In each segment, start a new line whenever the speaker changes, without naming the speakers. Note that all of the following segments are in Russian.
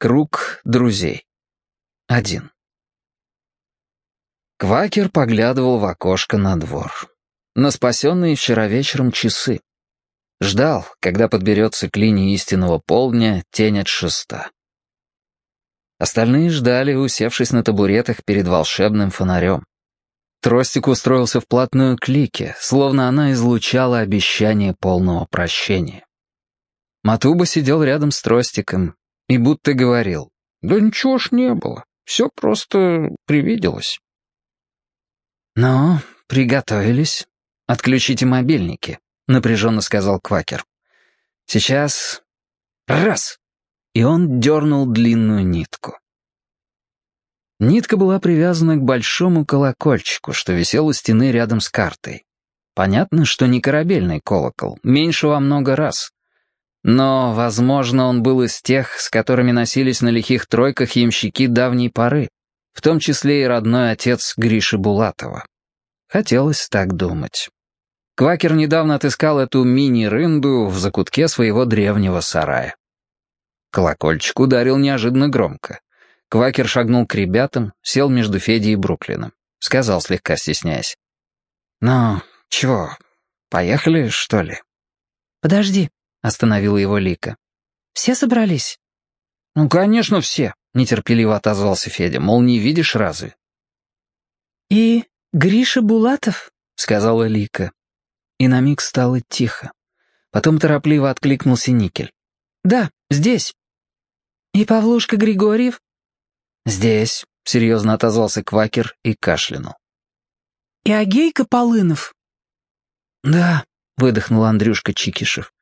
Круг друзей. Один. Квакер поглядывал в окошко на двор. На спасенные вчера вечером часы. Ждал, когда подберется к линии истинного полдня тень от шеста. Остальные ждали, усевшись на табуретах перед волшебным фонарем. Тростик устроился вплотную к Лике, словно она излучала обещание полного прощения. Матуба сидел рядом с Тростиком и будто говорил, «Да ничего ж не было, все просто привиделось». «Ну, приготовились. Отключите мобильники», — напряженно сказал Квакер. «Сейчас... Раз!» И он дернул длинную нитку. Нитка была привязана к большому колокольчику, что висел у стены рядом с картой. Понятно, что не корабельный колокол, меньше во много раз. Но, возможно, он был из тех, с которыми носились на лихих тройках ямщики давней поры, в том числе и родной отец Гриши Булатова. Хотелось так думать. Квакер недавно отыскал эту мини-рынду в закутке своего древнего сарая. Колокольчик ударил неожиданно громко. Квакер шагнул к ребятам, сел между Федей и Бруклином. Сказал, слегка стесняясь. «Ну, чего, поехали, что ли?»
«Подожди», — остановила его Лика. «Все собрались?»
«Ну, конечно, все», — нетерпеливо отозвался Федя, мол, не видишь разве?
«И Гриша Булатов?»
— сказала Лика. И на миг стало тихо. Потом торопливо откликнулся Никель.
«Да, здесь». «И Павлушка Григорьев?»
«Здесь», — серьезно отозвался Квакер и кашлянул.
«И Агейка Полынов?»
«Да», — выдохнул Андрюшка Чикишев.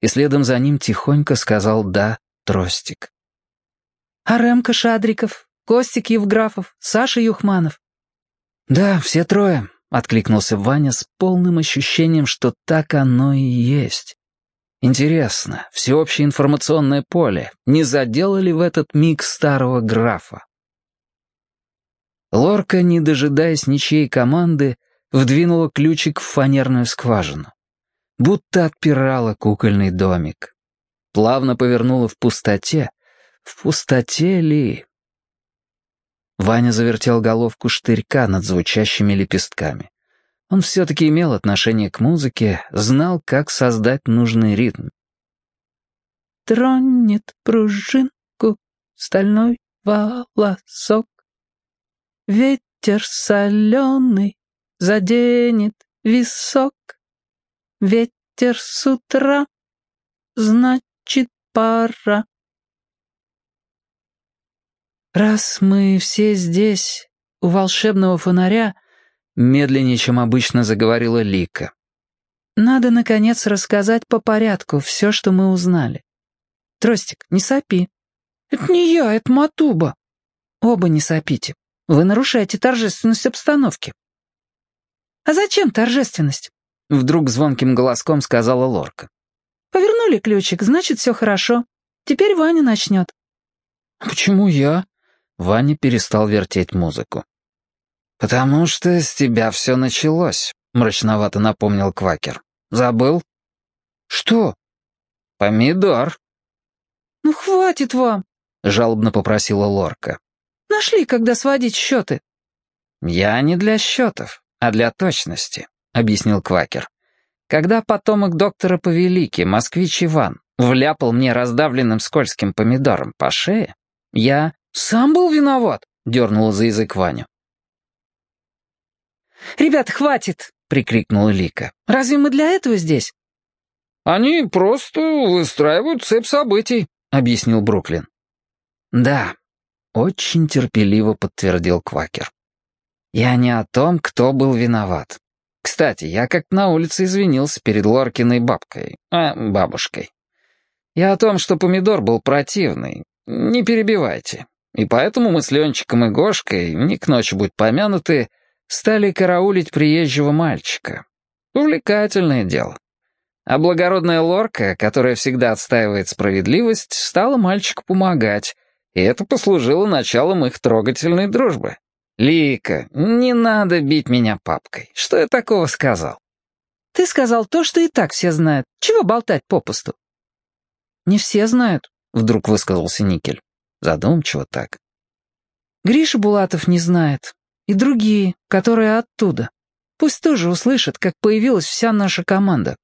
И следом за ним тихонько сказал «да» Тростик.
«А Ремка Шадриков, Костик Евграфов, Саша Юхманов?»
«Да, все трое», — откликнулся Ваня с полным ощущением, что так оно и есть. Интересно, всеобщее информационное поле не задело ли в этот миг старого графа? Лорка, не дожидаясь ничьей команды, вдвинула ключик в фанерную скважину. Будто отпирала кукольный домик. Плавно повернула в пустоте. В пустоте ли? Ваня завертел головку штырька над звучащими лепестками. Он все-таки имел отношение к музыке, знал, как создать нужный ритм.
Тронет пружинку стальной волосок, Ветер соленый заденет висок. Ветер с утра, значит, пора. Раз мы все здесь, у волшебного фонаря, медленнее, чем обычно заговорила Лика. Надо, наконец, рассказать по порядку все, что мы узнали. Тростик, не сопи. Это не я, это Матуба. Оба не сопите. Вы нарушаете торжественность обстановки». «А зачем торжественность?» — вдруг звонким голоском сказала Лорка. «Повернули ключик, значит, все хорошо. Теперь Ваня начнет».
«Почему я?» Ваня перестал вертеть музыку. «Потому что с тебя все началось», — мрачновато напомнил Квакер. «Забыл?»
«Что?»
«Помидор».
«Ну, хватит вам», — жалобно попросила Лорка. Нашли, когда сводить счеты».
«Я не для счетов, а для точности», — объяснил Квакер. «Когда потомок доктора Повелики, москвич Иван, вляпал мне раздавленным скользким помидором по шее, я сам был виноват», — дернула за язык Ваню.
«Ребят, хватит!» — прикрикнула Лика. «Разве мы для этого здесь?»
«Они просто выстраивают цепь событий», — объяснил Бруклин.
«Да, очень терпеливо подтвердил Квакер. Я не о том, кто был виноват. Кстати, я как на улице извинился перед Лоркиной бабкой, а бабушкой. Я о том, что помидор был противный. Не перебивайте. И поэтому мы с Ленчиком и Гошкой, не к ночи будь помянуты, стали караулить приезжего мальчика. Увлекательное дело. А благородная Лорка, которая всегда отстаивает справедливость, стала мальчику помогать, и это послужило началом их трогательной дружбы. «Лика, не надо бить меня папкой. Что я такого сказал?»
«Ты сказал то, что и так все знают. Чего болтать попусту?»
«Не все знают», — вдруг высказался Никель. Задумчиво так.
Гриша Булатов не знает. И другие, которые оттуда. Пусть тоже услышат, как появилась вся наша команда.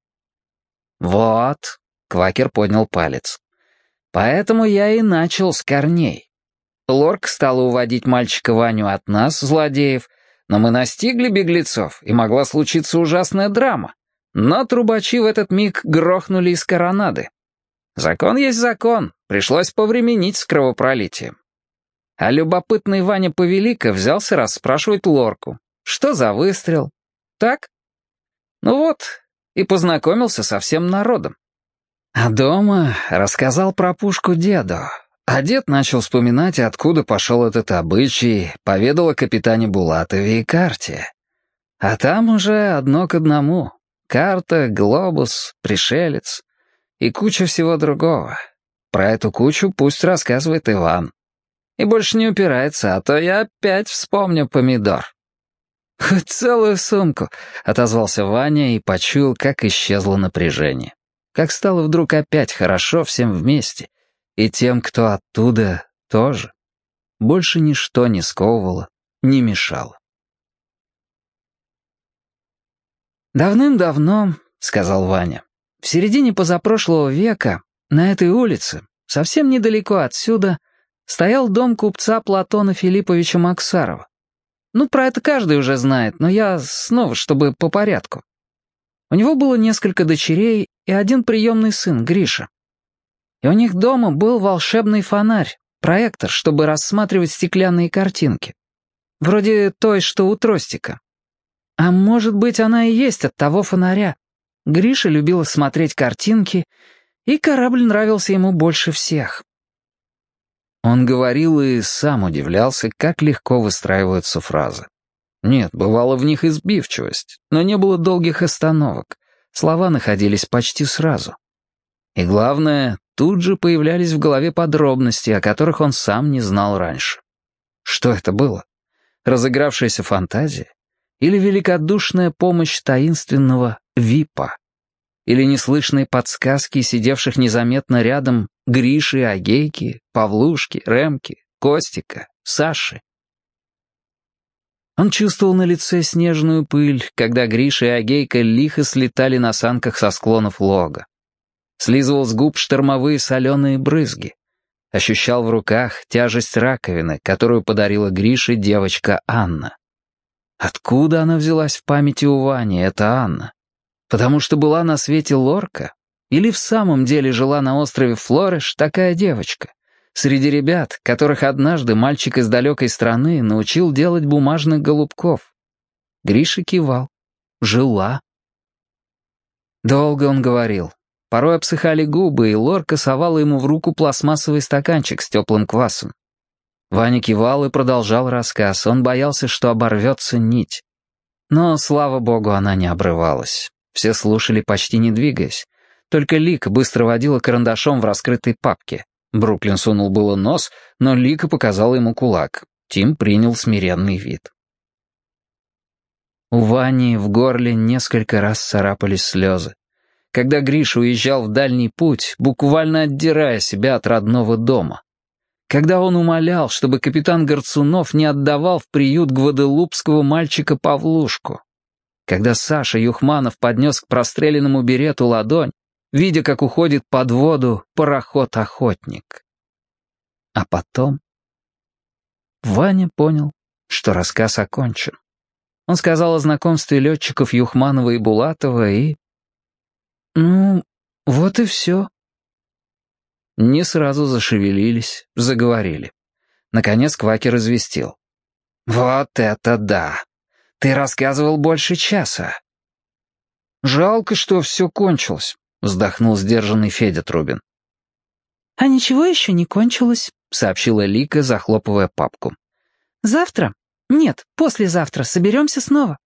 Вот, Квакер поднял палец. Поэтому я и начал с корней. Лорк стала уводить мальчика Ваню от нас, злодеев, но мы настигли беглецов, и могла случиться ужасная драма. Но трубачи в этот миг грохнули из коронады. Закон есть закон, пришлось повременить с кровопролитием. А любопытный Ваня Повелика взялся расспрашивать Лорку. Что за выстрел? Так? Ну вот, и познакомился со всем народом. А дома рассказал про пушку деду. А дед начал вспоминать, откуда пошел этот обычай, поведал о капитане Булатове и карте. А там уже одно к одному. Карта, глобус, пришелец и куча всего другого. Про эту кучу пусть рассказывает Иван. И больше не упирается, а то я опять вспомню помидор. «Хоть целую сумку», — отозвался Ваня и почуял, как исчезло напряжение. Как стало вдруг опять хорошо всем вместе. И тем, кто оттуда, тоже. Больше ничто не сковывало, не мешало.
«Давным-давно», — сказал Ваня, — «в середине позапрошлого века на этой улице, совсем недалеко отсюда, стоял дом купца Платона Филипповича Максарова. Ну, про это каждый уже знает, но я снова, чтобы по порядку. У него было несколько дочерей и один приемный сын, Гриша. И у них дома был волшебный фонарь, проектор, чтобы рассматривать стеклянные картинки. Вроде той, что у Тростика. А может быть, она и есть от того фонаря. Гриша любила смотреть картинки, и корабль нравился ему больше всех.
Он говорил и сам удивлялся, как легко выстраиваются фразы. Нет, бывало в них избивчивость, но не было долгих остановок. Слова находились почти сразу. И главное, тут же появлялись в голове подробности, о которых он сам не знал раньше. Что это было? Разыгравшаяся фантазия? Или великодушная помощь таинственного Випа? Или неслышные подсказки сидевших незаметно рядом Гриши, Агейки, Павлушки, Ремки, Костика, Саши? Он чувствовал на лице снежную пыль, когда Гриша и Агейка лихо слетали на санках со склонов лога. Слизывал с губ штормовые соленые брызги. Ощущал в руках тяжесть раковины, которую подарила Грише девочка Анна. Откуда она взялась в памяти у Вани, эта Анна? Потому что была на свете лорка? Или в самом деле жила на острове Флориш такая девочка? Среди ребят, которых однажды мальчик из далекой страны научил делать бумажных голубков. Гриша кивал. Жила. Долго он говорил. Порой обсыхали губы, и Лорка совала ему в руку пластмассовый стаканчик с теплым квасом. Ваня кивал и продолжал рассказ. Он боялся, что оборвется нить. Но, слава богу, она не обрывалась. Все слушали, почти не двигаясь. Только Лика быстро водила карандашом в раскрытой папке. Бруклин сунул было нос, но Лика показала ему кулак. Тим принял смиренный вид. У Вани в горле несколько раз царапались слезы. Когда Гриша уезжал в дальний путь, буквально отдирая себя от родного дома. Когда он умолял, чтобы капитан Горцунов не отдавал в приют гваделупского мальчика Павлушку. Когда Саша Юхманов поднес к простреленному берету ладонь, видя, как уходит под воду пароход-охотник. А потом... Ваня понял, что рассказ окончен. Он сказал о знакомстве летчиков Юхманова и Булатова и... Ну, вот и все. Не сразу зашевелились, заговорили. Наконец Квакер известил. «Вот это да! Ты рассказывал больше часа». «Жалко, что все кончилось вздохнул сдержанный Федя Трубин.
«А ничего еще не кончилось», —
сообщила Лика, захлопывая папку.
«Завтра? Нет, послезавтра соберемся снова.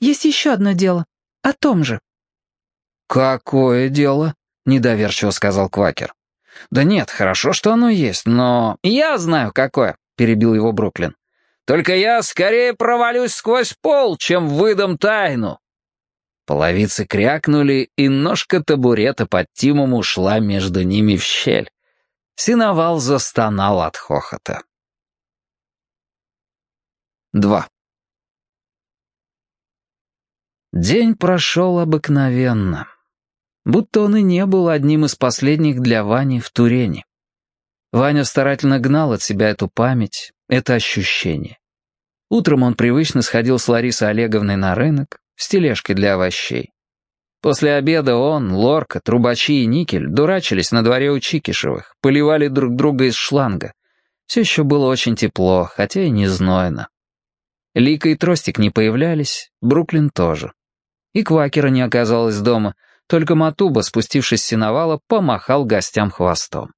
Есть еще одно дело. О том же».
«Какое дело?» — недоверчиво сказал Квакер. «Да нет, хорошо, что оно есть, но...» «Я знаю, какое», — перебил его Бруклин. «Только я скорее провалюсь сквозь пол, чем выдам тайну». Половицы крякнули, и ножка табурета под Тимом ушла между ними в щель. Синовал застонал от хохота. 2. День прошел обыкновенно. Будто он и не был одним из последних для Вани в Турене. Ваня старательно гнал от себя эту память, это ощущение. Утром он привычно сходил с Ларисой Олеговной на рынок с тележкой для овощей. После обеда он, Лорка, Трубачи и Никель дурачились на дворе у Чикишевых, поливали друг друга из шланга. Все еще было очень тепло, хотя и не знойно. Лика и Тростик не появлялись, Бруклин тоже. И Квакера не оказалось дома, только Матуба, спустившись с сеновала, помахал гостям хвостом.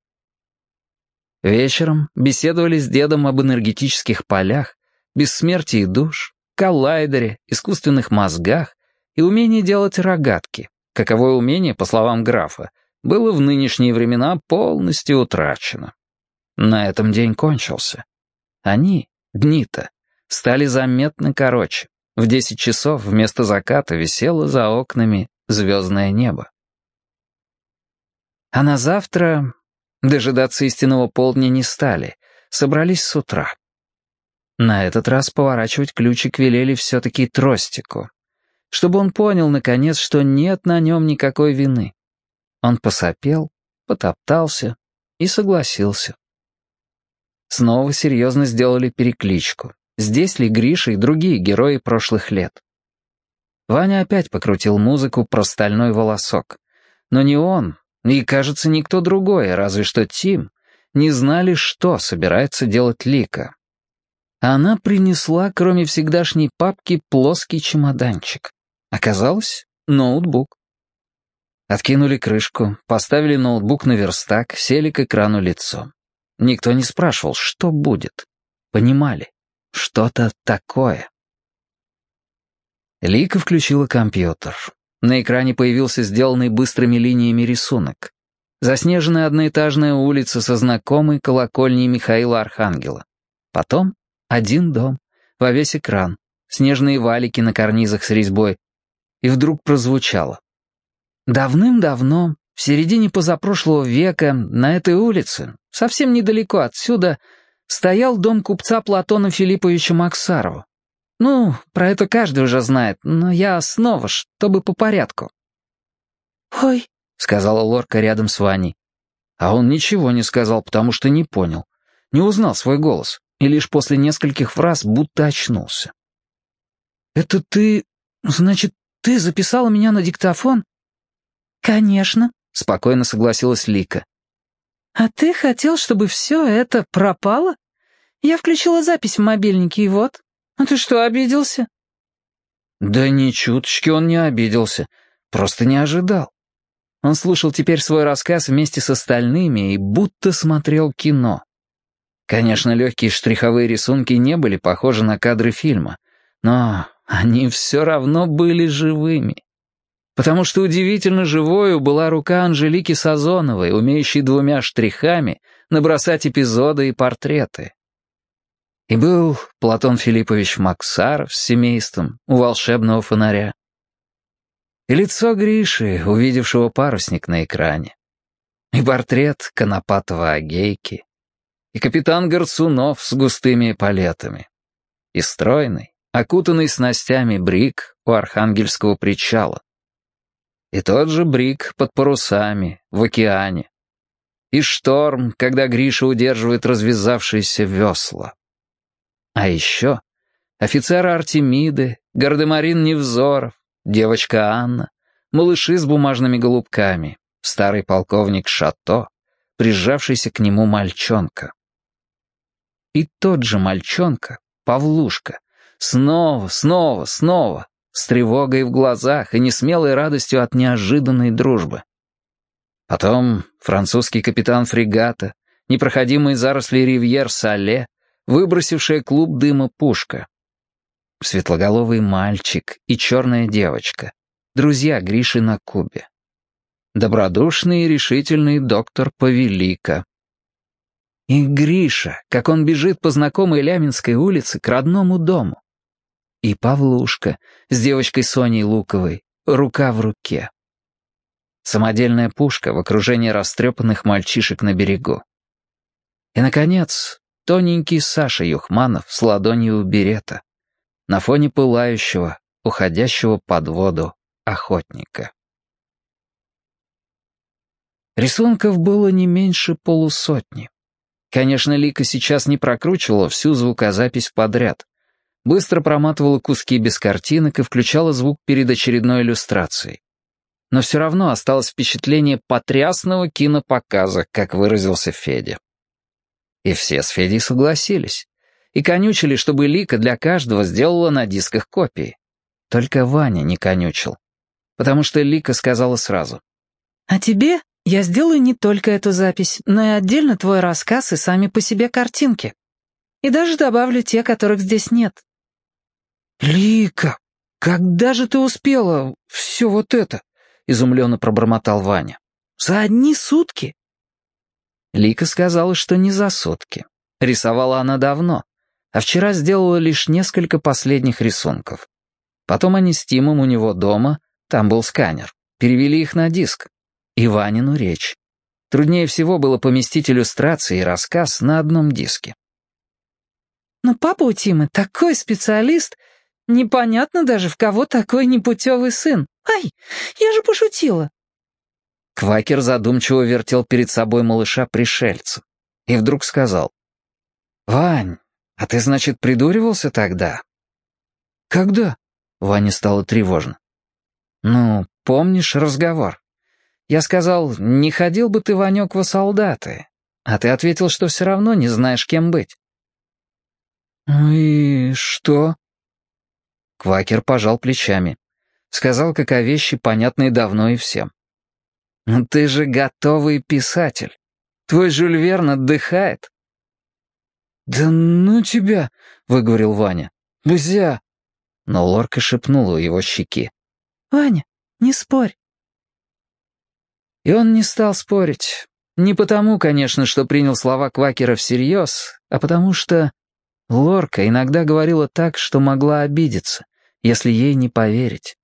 Вечером беседовали с дедом об энергетических полях, бессмертии душ, коллайдере, искусственных мозгах и умении делать рогатки, каковое умение, по словам графа, было в нынешние времена полностью утрачено. На этом день кончился. Они, дни-то, стали заметно короче. В десять часов вместо заката висело за окнами звездное небо. А на завтра дожидаться истинного полдня не стали, собрались с утра. На этот раз поворачивать ключик велели все-таки тростику, чтобы он понял, наконец, что нет на нем никакой вины. Он посопел, потоптался и согласился. Снова серьезно сделали перекличку. Здесь ли Гриша и другие герои прошлых лет? Ваня опять покрутил музыку про стальной волосок. Но не он, и, кажется, никто другой, разве что Тим, не знали, что собирается делать Лика. Она принесла, кроме всегдашней папки, плоский чемоданчик. Оказалось, ноутбук. Откинули крышку, поставили ноутбук на верстак, сели к экрану лицом. Никто не спрашивал, что будет. Понимали. Что-то такое. Лика включила компьютер. На экране появился сделанный быстрыми линиями рисунок. Заснеженная одноэтажная улица со знакомой колокольней Михаила Архангела. Потом один дом, во весь экран, снежные валики на карнизах с резьбой. И вдруг прозвучало. Давным-давно, в середине позапрошлого века, на этой улице, совсем недалеко отсюда, стоял дом купца Платона Филипповича Максарова. Ну, про это каждый уже знает, но я снова, чтобы по порядку.
«Ой», —
сказала Лорка рядом с Ваней. А он ничего не сказал, потому что не понял. Не узнал свой голос, и лишь после нескольких фраз будто очнулся.
«Это ты... Значит, ты записала меня на диктофон?» «Конечно», — спокойно согласилась Лика. «А ты хотел, чтобы все это пропало? Я включила запись в мобильнике, и вот. А ты что, обиделся?»
Да ни чуточки он не обиделся, просто не ожидал. Он слушал теперь свой рассказ вместе с остальными и будто смотрел кино. Конечно, легкие штриховые рисунки не были похожи на кадры фильма, но они все равно были живыми. Потому что удивительно живою была рука Анжелики Сазоновой, умеющей двумя штрихами набросать эпизоды и портреты. И был Платон Филиппович Максаров с семейством у волшебного фонаря. И лицо Гриши, увидевшего парусник на экране. И портрет Конопатого Агейки. И капитан Горцунов с густыми палетами. И стройный, окутанный снастями брик у Архангельского причала. И тот же брик под парусами, в океане. И шторм, когда Гриша удерживает развязавшиеся весла. А еще офицеры Артемиды, гардемарин Невзоров, девочка Анна, малыши с бумажными голубками, старый полковник Шато, прижавшийся к нему мальчонка. И тот же мальчонка, Павлушка, снова, снова, снова, с тревогой в глазах и несмелой радостью от неожиданной дружбы. Потом французский капитан фрегата, непроходимые заросли ривьер Сале, выбросившая клуб дыма пушка. Светлоголовый мальчик и черная девочка, друзья Гриши на Кубе. Добродушный и решительный доктор Павелика. И Гриша, как он бежит по знакомой Ляминской улице к родному дому. И Павлушка с девочкой Соней Луковой, рука в руке. Самодельная пушка в окружении растрепанных мальчишек на берегу. И, наконец, тоненький Саша Юхманов с ладонью берета на фоне пылающего, уходящего под воду охотника. Рисунков было не меньше полусотни. Конечно, Лика сейчас не прокручивала всю звукозапись подряд. Быстро проматывала куски без картинок и включала звук перед очередной иллюстрацией. Но все равно осталось впечатление потрясного кинопоказа, как выразился Федя. И все с Федей согласились. И конючили, чтобы Лика для каждого сделала на дисках копии. Только Ваня не конючил. Потому что Лика сказала сразу.
«А тебе я сделаю не только эту запись, но и отдельно твой рассказ и сами по себе картинки. И даже добавлю те, которых здесь нет».
«Лика, когда же ты успела все вот это?» — изумленно пробормотал Ваня.
«За одни сутки?»
Лика сказала, что не за сутки. Рисовала она давно, а вчера сделала лишь несколько последних рисунков. Потом они с Тимом у него дома, там был сканер, перевели их на диск. И Ванину речь. Труднее всего было поместить иллюстрации и рассказ на одном диске.
«Но папа у Тимы такой специалист, непонятно даже, в кого такой непутевый сын. Ай, я же пошутила!»
Квакер задумчиво вертел перед собой малыша-пришельца и вдруг сказал. «Вань, а ты, значит, придуривался тогда?»
«Когда?»
— Ване стало тревожно. «Ну, помнишь разговор?» Я сказал, не ходил бы ты, Ванек, во солдаты. А ты ответил, что все равно не знаешь, кем быть.
«Ну «И что?»
Квакер пожал плечами. Сказал, как о вещи, понятной давно и всем. «Ну ты же готовый писатель. Твой Жюль Верн отдыхает».
«Да ну тебя!» — выговорил Ваня. «Бузя!»
Но Лорка шепнула у его щеки.
«Ваня, не спорь.
И он не стал спорить. Не потому, конечно, что принял слова Квакера всерьез, а потому что Лорка иногда говорила так, что могла обидеться, если ей не поверить.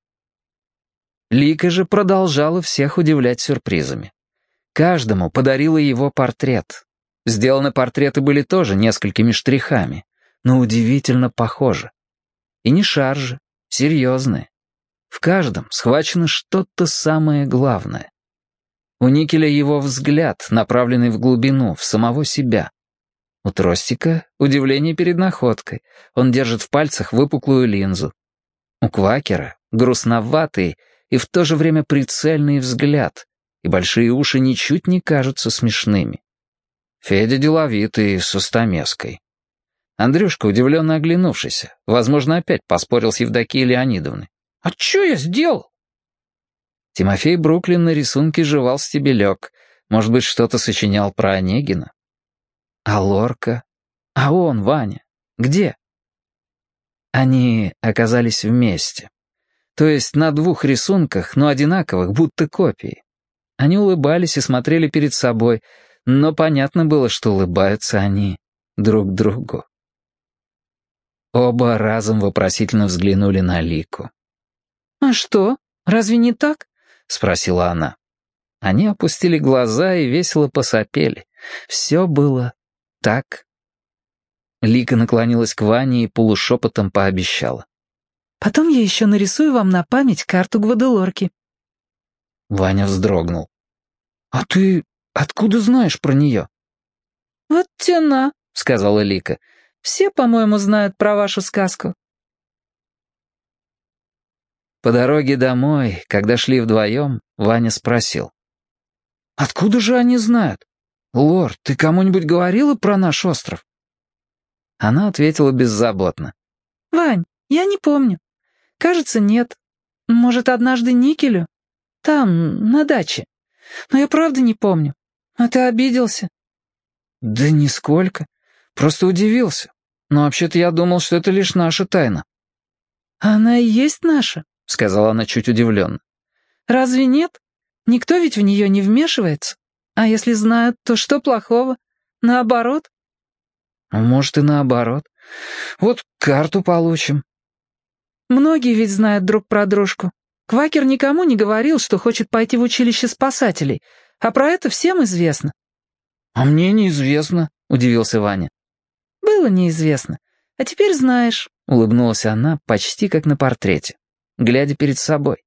Лика же продолжала всех удивлять сюрпризами. Каждому подарила его портрет. Сделаны портреты были тоже несколькими штрихами, но удивительно похожи. И не шаржи, серьезные. В каждом схвачено что-то самое главное. У Никеля его взгляд, направленный в глубину, в самого себя. У Тростика удивление перед находкой. Он держит в пальцах выпуклую линзу. У Квакера грустноватый и в то же время прицельный взгляд, и большие уши ничуть не кажутся смешными. Федя деловитый, с устамеской. Андрюшка, удивленно оглянувшийся, возможно, опять поспорил с Евдокией Леонидовной. «А что я сделал?» Тимофей Бруклин на рисунке жевал стебелек. Может быть, что-то сочинял про Онегина? А Лорка? А он, Ваня? Где? Они оказались вместе. То есть на двух рисунках, но одинаковых, будто копии. Они улыбались и смотрели перед собой, но понятно было, что улыбаются они друг другу. Оба разом вопросительно взглянули на Лику.
«А что, разве не так?»
— спросила она. Они опустили глаза и весело посопели. Все было так. Лика наклонилась к Ване и полушепотом пообещала.
«Потом я еще нарисую вам на память карту Гваделорки».
Ваня вздрогнул.
«А ты откуда знаешь про нее?»
«Вот тена», — сказала Лика. «Все, по-моему, знают про вашу сказку».
По дороге домой, когда шли вдвоем, Ваня спросил.
«Откуда же они знают? Лор, ты кому-нибудь говорила про наш остров?»
Она ответила беззаботно.
«Вань, я не помню. Кажется, нет. Может, однажды Никелю? Там, на даче. Но я правда не помню. А ты обиделся?»
«Да нисколько. Просто удивился. Но вообще-то я думал, что это лишь наша тайна».
«Она и есть наша?»
— сказала она чуть удивленно.
«Разве нет? Никто ведь в нее не вмешивается. А если знают, то что плохого? Наоборот?»
«Может, и наоборот. Вот карту получим».
«Многие ведь знают друг про дружку. Квакер никому не говорил, что хочет пойти в училище спасателей, а про это всем известно».
«А мне неизвестно», —
удивился Ваня. «Было неизвестно. А теперь знаешь», — улыбнулась она почти как на портрете, глядя перед собой,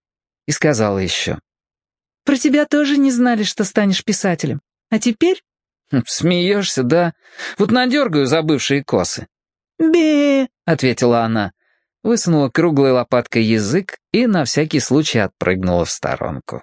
и сказала еще. «Про тебя тоже не знали, что станешь писателем. А теперь...»
хм, «Смеешься, да? Вот надергаю забывшие косы».
«Бе!»
— ответила она, высунула круглой лопаткой язык и на всякий случай отпрыгнула в сторонку.